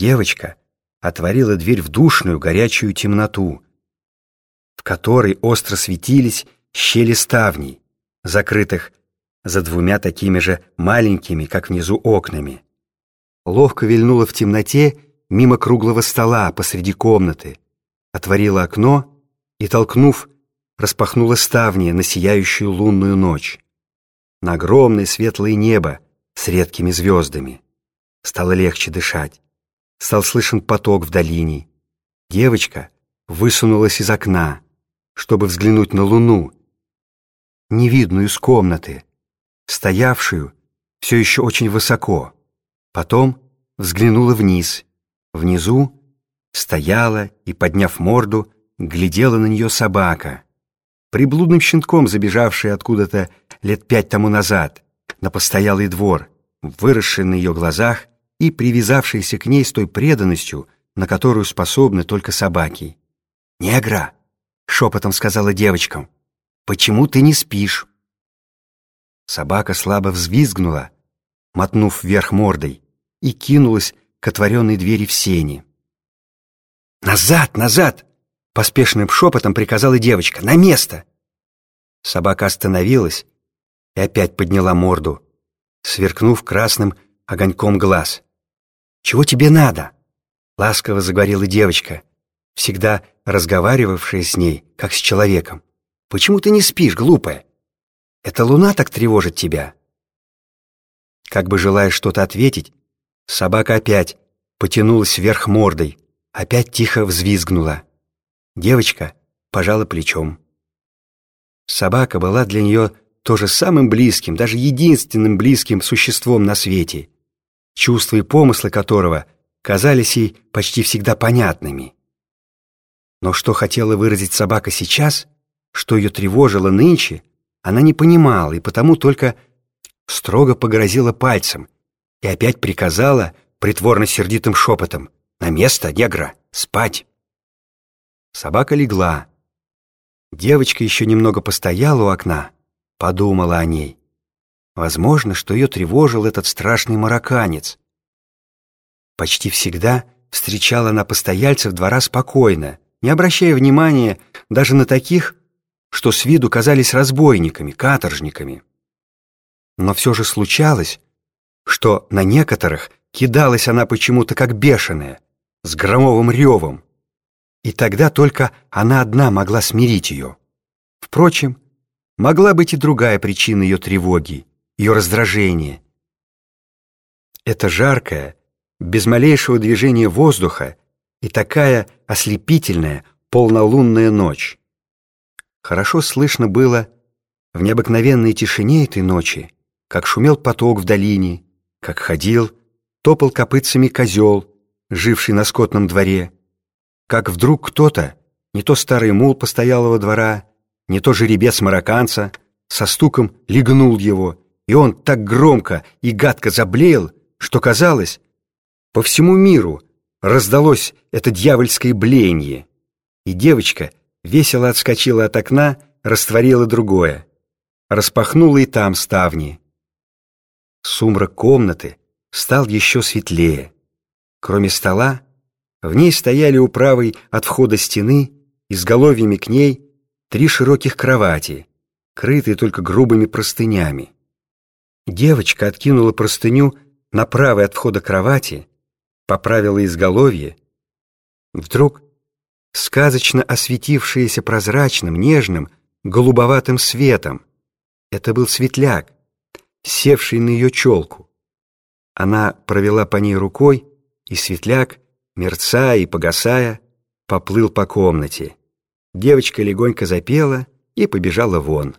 Девочка отворила дверь в душную горячую темноту, в которой остро светились щели ставней, закрытых за двумя такими же маленькими, как внизу, окнами. Ловко вильнула в темноте мимо круглого стола посреди комнаты, отворила окно и, толкнув, распахнула ставни на сияющую лунную ночь, на огромное светлое небо с редкими звездами. Стало легче дышать. Стал слышен поток в долине. Девочка высунулась из окна, чтобы взглянуть на луну, невидную из комнаты, стоявшую все еще очень высоко. Потом взглянула вниз. Внизу стояла и, подняв морду, глядела на нее собака, приблудным щенком забежавшая откуда-то лет пять тому назад на постоялый двор, выросший на ее глазах и привязавшийся к ней с той преданностью, на которую способны только собаки. «Негра!» — шепотом сказала девочкам. «Почему ты не спишь?» Собака слабо взвизгнула, мотнув вверх мордой, и кинулась к отворенной двери в сени. «Назад, назад!» — поспешным шепотом приказала девочка. «На место!» Собака остановилась и опять подняла морду, сверкнув красным огоньком глаз. «Чего тебе надо?» — ласково заговорила девочка, всегда разговаривавшая с ней, как с человеком. «Почему ты не спишь, глупая? Это луна так тревожит тебя?» Как бы желая что-то ответить, собака опять потянулась вверх мордой, опять тихо взвизгнула. Девочка пожала плечом. Собака была для нее тоже самым близким, даже единственным близким существом на свете, чувства и помыслы которого казались ей почти всегда понятными. Но что хотела выразить собака сейчас, что ее тревожило нынче, она не понимала и потому только строго погрозила пальцем и опять приказала притворно-сердитым шепотом «На место, негра, спать!» Собака легла. Девочка еще немного постояла у окна, подумала о ней. Возможно, что ее тревожил этот страшный марокканец. Почти всегда встречала она постояльцев двора спокойно, не обращая внимания даже на таких, что с виду казались разбойниками, каторжниками. Но все же случалось, что на некоторых кидалась она почему-то как бешеная, с громовым ревом, и тогда только она одна могла смирить ее. Впрочем, могла быть и другая причина ее тревоги, ее раздражения. Это жаркая, без малейшего движения воздуха и такая ослепительная полнолунная ночь. Хорошо слышно было в необыкновенной тишине этой ночи, как шумел поток в долине, как ходил, топал копытцами козел, живший на скотном дворе, как вдруг кто-то, не то старый мул постоялого двора, не то жеребец марокканца, со стуком легнул его, и он так громко и гадко заблеял, что казалось, по всему миру раздалось это дьявольское блеяние, и девочка весело отскочила от окна, растворила другое, распахнула и там ставни. Сумрак комнаты стал еще светлее. Кроме стола, в ней стояли у правой от входа стены, изголовьями к ней, три широких кровати, крытые только грубыми простынями. Девочка откинула простыню на правой от входа кровати, поправила изголовье. Вдруг сказочно осветившееся прозрачным, нежным, голубоватым светом. Это был светляк, севший на ее челку. Она провела по ней рукой, и светляк мерцая и погасая, поплыл по комнате. Девочка легонько запела и побежала вон.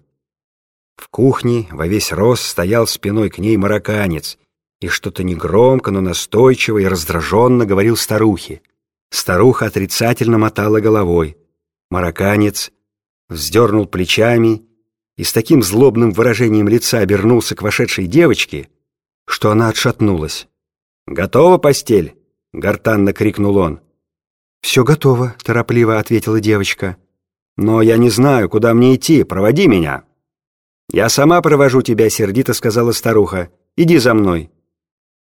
В кухне во весь рост стоял спиной к ней марокканец и что-то негромко, но настойчиво и раздраженно говорил старухе. Старуха отрицательно мотала головой. Марокканец вздернул плечами и с таким злобным выражением лица обернулся к вошедшей девочке, что она отшатнулась. «Готова постель?» — гортанно крикнул он. «Все готово», — торопливо ответила девочка. «Но я не знаю, куда мне идти. Проводи меня». «Я сама провожу тебя», — сердито сказала старуха. «Иди за мной».